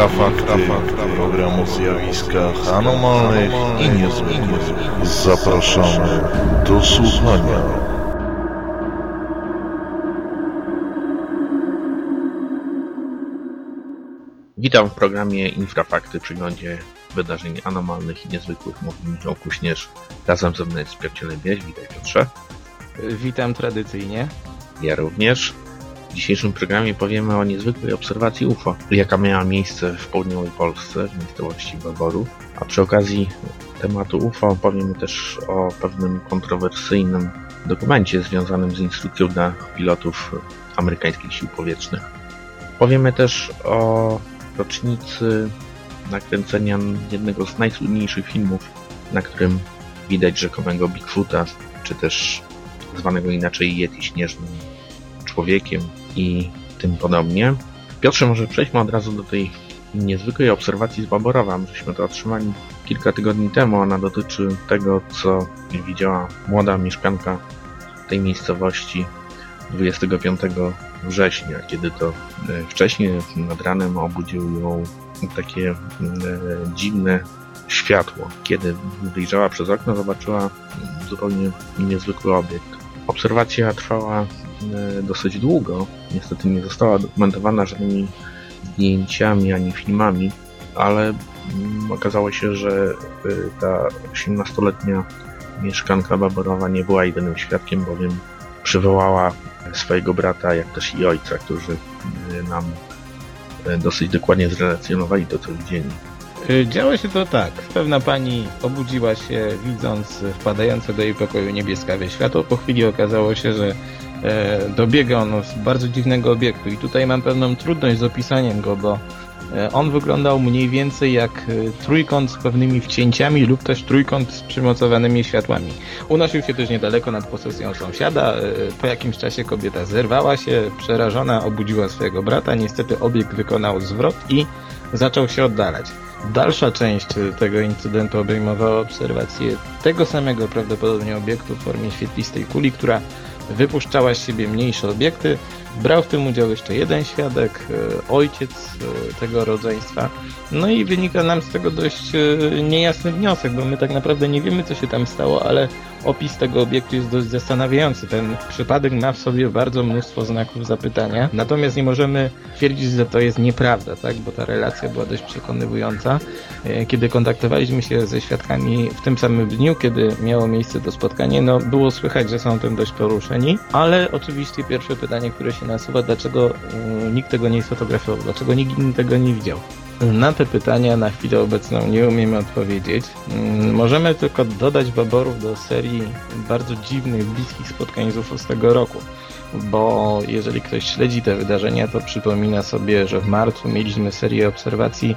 Infrafakty, program o zjawiskach anomalnych i niezwykłych. Zapraszamy do słuchania. Witam w programie Infrafakty, przyglądzie wydarzeń anomalnych i niezwykłych. Mówi Michał Kuśnierz, razem ze mną jest Piotr. Witaj Piotrze. Witam tradycyjnie. Ja również. W dzisiejszym programie powiemy o niezwykłej obserwacji UFO, jaka miała miejsce w południowej Polsce, w miejscowości Baboru. A przy okazji tematu UFO powiemy też o pewnym kontrowersyjnym dokumencie związanym z instrukcją dla pilotów amerykańskich sił powietrznych. Powiemy też o rocznicy nakręcenia jednego z najsłynniejszych filmów, na którym widać rzekomego Bigfoota, czy też zwanego inaczej Yeti śnieżnym człowiekiem i tym podobnie. Piotrze, może przejdźmy od razu do tej niezwykłej obserwacji z Baborowa. Żeśmy to otrzymali kilka tygodni temu. Ona dotyczy tego, co widziała młoda mieszkanka tej miejscowości 25 września, kiedy to wcześniej nad ranem obudził ją takie dziwne światło. Kiedy wyjrzała przez okno, zobaczyła zupełnie niezwykły obiekt. Obserwacja trwała dosyć długo. Niestety nie została dokumentowana żadnymi zdjęciami ani filmami, ale okazało się, że ta 18-letnia mieszkanka Baborowa nie była jedynym świadkiem, bowiem przywołała swojego brata, jak też i ojca, którzy nam dosyć dokładnie zrelacjonowali to, co widzieli. Działo się to tak. Pewna pani obudziła się widząc wpadające do jej pokoju niebieskawe światło. Po chwili okazało się, że e, dobiega ono z bardzo dziwnego obiektu i tutaj mam pewną trudność z opisaniem go, bo e, on wyglądał mniej więcej jak e, trójkąt z pewnymi wcięciami lub też trójkąt z przymocowanymi światłami. Unosił się też niedaleko nad posesją sąsiada. E, po jakimś czasie kobieta zerwała się, przerażona obudziła swojego brata. Niestety obiekt wykonał zwrot i zaczął się oddalać. Dalsza część tego incydentu obejmowała obserwację tego samego prawdopodobnie obiektu w formie świetlistej kuli, która wypuszczała z siebie mniejsze obiekty. Brał w tym udział jeszcze jeden świadek, ojciec tego rodzeństwa. No i wynika nam z tego dość niejasny wniosek, bo my tak naprawdę nie wiemy, co się tam stało, ale opis tego obiektu jest dość zastanawiający. Ten przypadek ma w sobie bardzo mnóstwo znaków zapytania, natomiast nie możemy twierdzić, że to jest nieprawda, tak? bo ta relacja była dość przekonywująca. Kiedy kontaktowaliśmy się ze świadkami w tym samym dniu, kiedy miało miejsce to spotkanie, no było słychać, że są tym dość poruszeni, ale oczywiście pierwsze pytanie, które się nasuwa, dlaczego nikt tego nie sfotografował, dlaczego nikt tego nie widział. Na te pytania na chwilę obecną nie umiemy odpowiedzieć. Możemy tylko dodać Baborów do serii bardzo dziwnych, bliskich spotkań z UFO z tego roku. Bo jeżeli ktoś śledzi te wydarzenia, to przypomina sobie, że w marcu mieliśmy serię obserwacji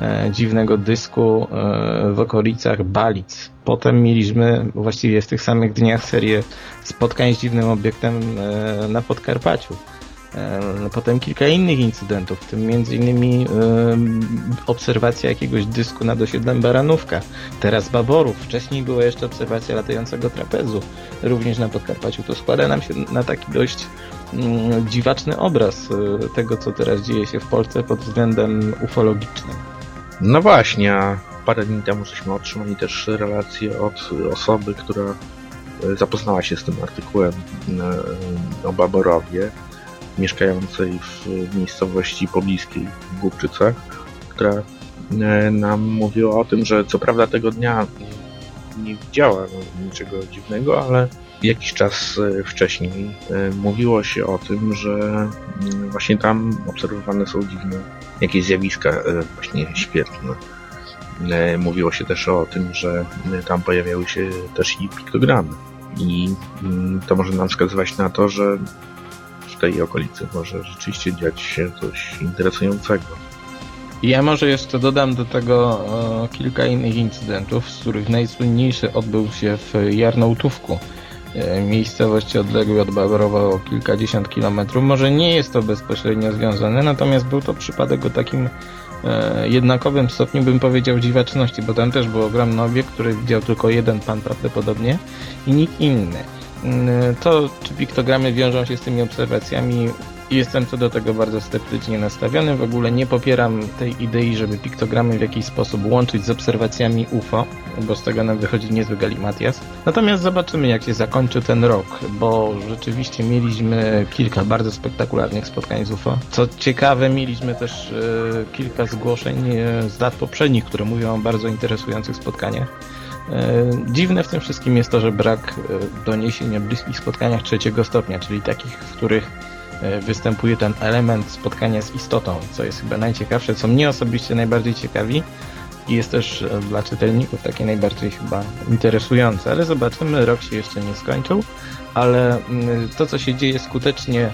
e, dziwnego dysku e, w okolicach Balic. Potem mieliśmy właściwie w tych samych dniach serię spotkań z dziwnym obiektem e, na Podkarpaciu. Potem kilka innych incydentów, w tym m.in. obserwacja jakiegoś dysku nad osiedlem Baranówka, teraz Baborów, wcześniej była jeszcze obserwacja latającego trapezu, również na Podkarpaciu. To składa nam się na taki dość mm, dziwaczny obraz tego, co teraz dzieje się w Polsce pod względem ufologicznym. No właśnie, a parę dni temu żeśmy otrzymali też relację od osoby, która zapoznała się z tym artykułem o Baborowie mieszkającej w miejscowości pobliskiej w Głupczycach, która nam mówiła o tym, że co prawda tego dnia nie widziała niczego dziwnego, ale jakiś czas wcześniej mówiło się o tym, że właśnie tam obserwowane są dziwne jakieś zjawiska właśnie świetlne. Mówiło się też o tym, że tam pojawiały się też i piktogramy. I to może nam wskazywać na to, że w tej okolicy może rzeczywiście dziać się coś interesującego. Ja może jeszcze dodam do tego e, kilka innych incydentów, z których najsłynniejszy odbył się w Jarnołtówku, e, miejscowości odległej od Babrowa o kilkadziesiąt kilometrów. Może nie jest to bezpośrednio związane, natomiast był to przypadek o takim e, jednakowym stopniu, bym powiedział, dziwaczności, bo tam też był ogromny obiekt, który widział tylko jeden pan prawdopodobnie i nikt inny. To, czy piktogramy wiążą się z tymi obserwacjami, Jestem co do tego bardzo sceptycznie nastawiony. W ogóle nie popieram tej idei, żeby piktogramy w jakiś sposób łączyć z obserwacjami UFO, bo z tego nam wychodzi niezły galimatias. Natomiast zobaczymy, jak się zakończy ten rok, bo rzeczywiście mieliśmy kilka bardzo spektakularnych spotkań z UFO. Co ciekawe, mieliśmy też e, kilka zgłoszeń e, z lat poprzednich, które mówią o bardzo interesujących spotkaniach. E, dziwne w tym wszystkim jest to, że brak e, doniesień o bliskich spotkaniach trzeciego stopnia, czyli takich, w których e, występuje ten element spotkania z istotą, co jest chyba najciekawsze, co mnie osobiście najbardziej ciekawi i jest też dla czytelników takie najbardziej chyba interesujące, ale zobaczymy, rok się jeszcze nie skończył, ale mm, to, co się dzieje skutecznie,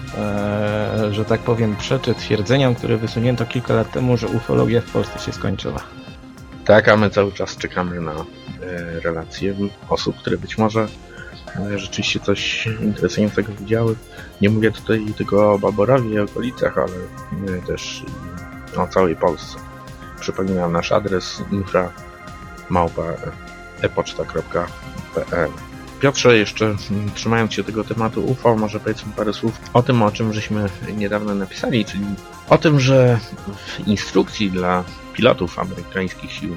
że tak powiem, przeczy twierdzeniom, które wysunięto kilka lat temu, że ufologia w Polsce się skończyła. Tak, a my cały czas czekamy na relacje osób, które być może e, rzeczywiście coś interesującego widziały. Nie mówię tutaj tylko o Baborowie i okolicach, ale też o całej Polsce. Przypominam nasz adres infra.epoczta.pl Piotrze, jeszcze trzymając się tego tematu UFO, może powiedzmy parę słów o tym, o czym żeśmy niedawno napisali, czyli o tym, że w instrukcji dla pilotów amerykańskich sił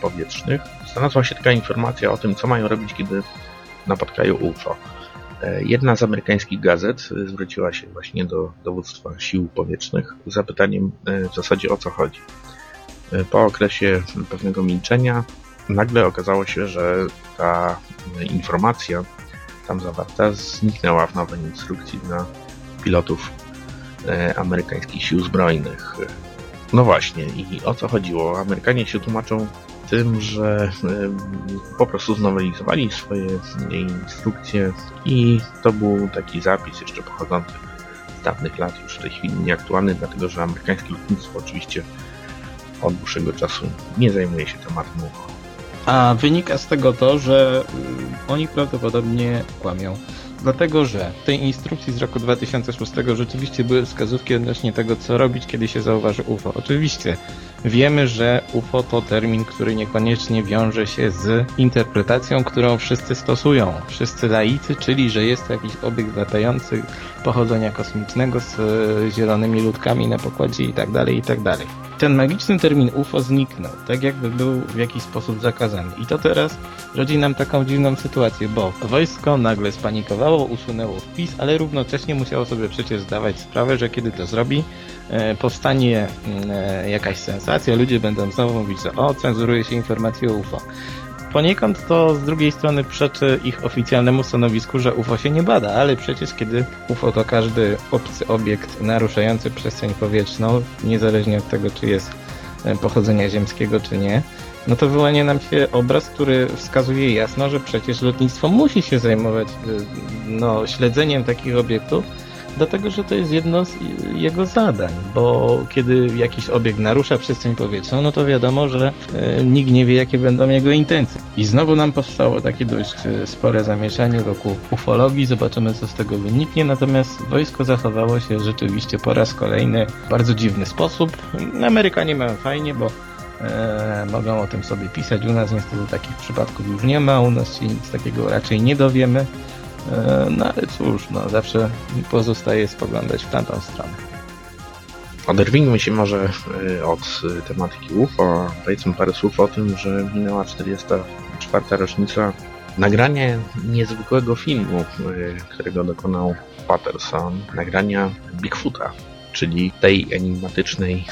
powietrznych znalazła się taka informacja o tym, co mają robić, kiedy napotkają UFO. E, jedna z amerykańskich gazet zwróciła się właśnie do dowództwa sił powietrznych z zapytaniem e, w zasadzie o co chodzi. E, po okresie pewnego milczenia nagle okazało się, że ta informacja tam zawarta zniknęła w nowej instrukcji dla pilotów amerykańskich sił zbrojnych. No właśnie, i o co chodziło? Amerykanie się tłumaczą tym, że po prostu znowelizowali swoje instrukcje i to był taki zapis jeszcze pochodzący z dawnych lat, już w tej chwili nieaktualny, dlatego że amerykańskie lotnictwo oczywiście od dłuższego czasu nie zajmuje się tematem. A wynika z tego to, że oni prawdopodobnie kłamią. Dlatego, że w tej instrukcji z roku 2006 rzeczywiście były wskazówki odnośnie tego, co robić, kiedy się zauważy UFO. Oczywiście wiemy, że UFO to termin, który niekoniecznie wiąże się z interpretacją, którą wszyscy stosują. Wszyscy laicy, czyli że jest to jakiś obiekt latający pochodzenia kosmicznego z zielonymi ludkami na pokładzie i tak dalej, i tak ten magiczny termin UFO zniknął, tak jakby był w jakiś sposób zakazany. I to teraz rodzi nam taką dziwną sytuację, bo wojsko nagle spanikowało, usunęło wpis, ale równocześnie musiało sobie przecież zdawać sprawę, że kiedy to zrobi, e, powstanie mm, e, jakaś sensacja, ludzie będą znowu mówić, że o, cenzuruje się informacje o UFO. Poniekąd to z drugiej strony przeczy ich oficjalnemu stanowisku, że UFO się nie bada, ale przecież kiedy UFO to każdy obcy obiekt naruszający przestrzeń powietrzną, niezależnie od tego, czy jest e, pochodzenia ziemskiego, czy nie, no to wyłania nam się obraz, który wskazuje jasno, że przecież lotnictwo musi się zajmować e, no, śledzeniem takich obiektów, dlatego że to jest jedno z jego zadań, bo kiedy jakiś obiekt narusza przestrzeń powietrzną, no to wiadomo, że e, nikt nie wie, jakie będą jego intencje. I znowu nam powstało takie dość e, spore zamieszanie wokół ufologii, zobaczymy, co z tego wyniknie, natomiast wojsko zachowało się rzeczywiście po raz kolejny w bardzo dziwny sposób. Amerykanie mają fajnie, bo E, mogą o tym sobie pisać. U nas niestety takich przypadków już nie ma, u nas się nic takiego raczej nie dowiemy. E, no ale cóż, no zawsze pozostaje spoglądać w tamtą stronę. Oderwijmy się może e, od tematyki UFO, powiedzmy parę słów o tym, że minęła 44. rocznica nagrania niezwykłego filmu, e, którego dokonał Patterson, nagrania Bigfoota, czyli tej enigmatycznej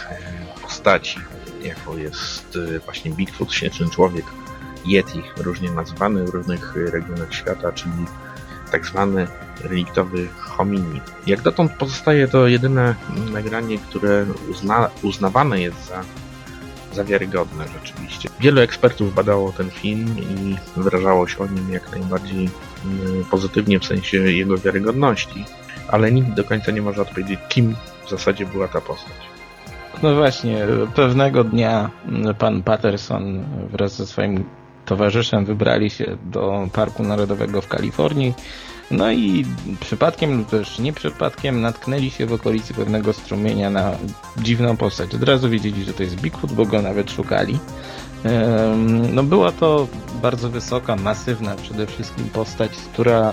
postaci, jaką jest właśnie Bigfoot, śnieżny człowiek, Yeti, różnie nazwany w różnych regionach świata, czyli tak zwany reliktowy hominid. Jak dotąd pozostaje to jedyne nagranie, które uzna, uznawane jest za, za wiarygodne rzeczywiście. Wielu ekspertów badało ten film i wyrażało się o nim jak najbardziej mm, pozytywnie w sensie jego wiarygodności, ale nikt do końca nie może odpowiedzieć, kim w zasadzie była ta postać. No właśnie, pewnego dnia pan Patterson wraz ze swoim towarzyszem wybrali się do Parku Narodowego w Kalifornii. No i przypadkiem lub też nie przypadkiem natknęli się w okolicy pewnego strumienia na dziwną postać. Od razu wiedzieli, że to jest Bigfoot, bo go nawet szukali. No była to bardzo wysoka, masywna przede wszystkim postać, która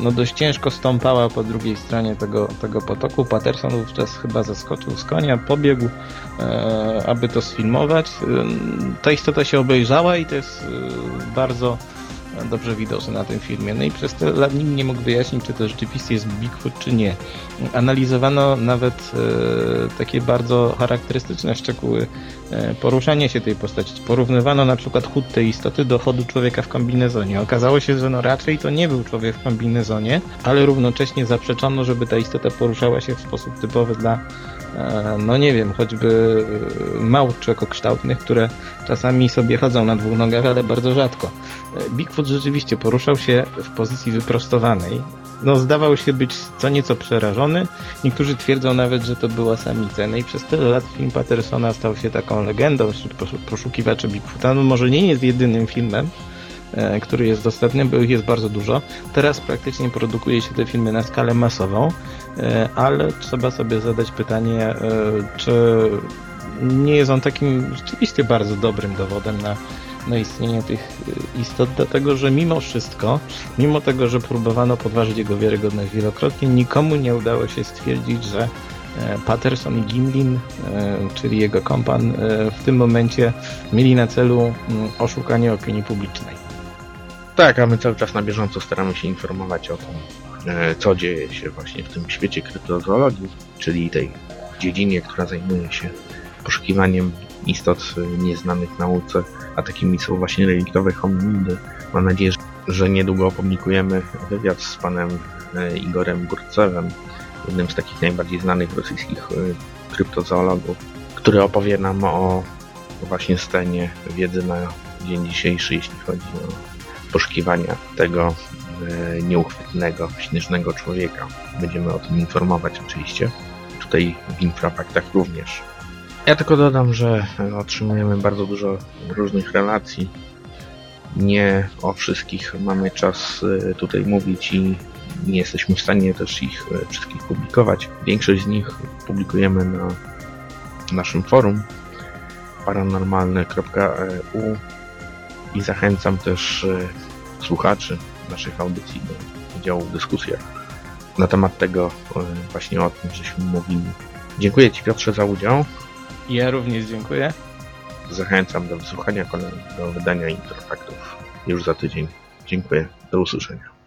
no dość ciężko stąpała po drugiej stronie tego, tego potoku. Patterson wówczas chyba zaskoczył z konia, pobiegł, e, aby to sfilmować. E, Ta istota się obejrzała i to jest e, bardzo dobrze widoczne na tym filmie. No i przez te lat nikt nie mógł wyjaśnić, czy to rzeczywiście jest Bigfoot, czy nie. Analizowano nawet e, takie bardzo charakterystyczne szczegóły e, poruszania się tej postaci. Porównywano na przykład chód tej istoty do chodu człowieka w kombinezonie. Okazało się, że no raczej to nie był człowiek w kombinezonie, ale równocześnie zaprzeczono, żeby ta istota poruszała się w sposób typowy dla no nie wiem, choćby e, małp człowiekokształtnych, które czasami sobie chodzą na dwóch nogach, ale bardzo rzadko. E, Bigfoot rzeczywiście poruszał się w pozycji wyprostowanej. No, zdawał się być co nieco przerażony. Niektórzy twierdzą nawet, że to była samica. No i przez tyle lat film Pattersona stał się taką legendą wśród poszu- poszukiwaczy Bigfoota. No może nie jest jedynym filmem, e, który jest dostępny, bo ich jest bardzo dużo. Teraz praktycznie produkuje się te filmy na skalę masową, e, ale trzeba sobie zadać pytanie, e, czy nie jest on takim rzeczywiście bardzo dobrym dowodem na, na istnienie tych e, istot, dlatego że mimo wszystko, mimo tego, że próbowano podważyć jego wiarygodność wielokrotnie, nikomu nie udało się stwierdzić, że e, Patterson i Gimlin, e, czyli jego kompan, e, w tym momencie mieli na celu mm, oszukanie opinii publicznej. Tak, a my cały czas na bieżąco staramy się informować o tym, e, co dzieje się właśnie w tym świecie kryptozoologii, czyli tej dziedzinie, która zajmuje się poszukiwaniem istot e, nieznanych nauce, a takimi są właśnie reliktowe hominidy. Mam nadzieję, że niedługo opublikujemy wywiad z panem e, Igorem Burcewem, jednym z takich najbardziej znanych rosyjskich kryptozoologów, który opowie nam o właśnie scenie wiedzy na dzień dzisiejszy, jeśli chodzi o poszukiwania tego e, nieuchwytnego, śnieżnego człowieka. Będziemy o tym informować oczywiście. Tutaj w Infrafaktach również. Ja tylko dodam, że otrzymujemy bardzo dużo różnych relacji. Nie o wszystkich mamy czas e, tutaj mówić i nie jesteśmy w stanie też ich e, wszystkich publikować. Większość z nich publikujemy na naszym forum paranormalne.eu i zachęcam też e, słuchaczy naszych audycji do udziału w dyskusjach na temat tego e, właśnie o tym, żeśmy mówili. Dziękuję Ci Piotrze za udział. Ja również dziękuję. Zachęcam do wysłuchania kolejnego wydania Interfaktów już za tydzień. Dziękuję. Do usłyszenia.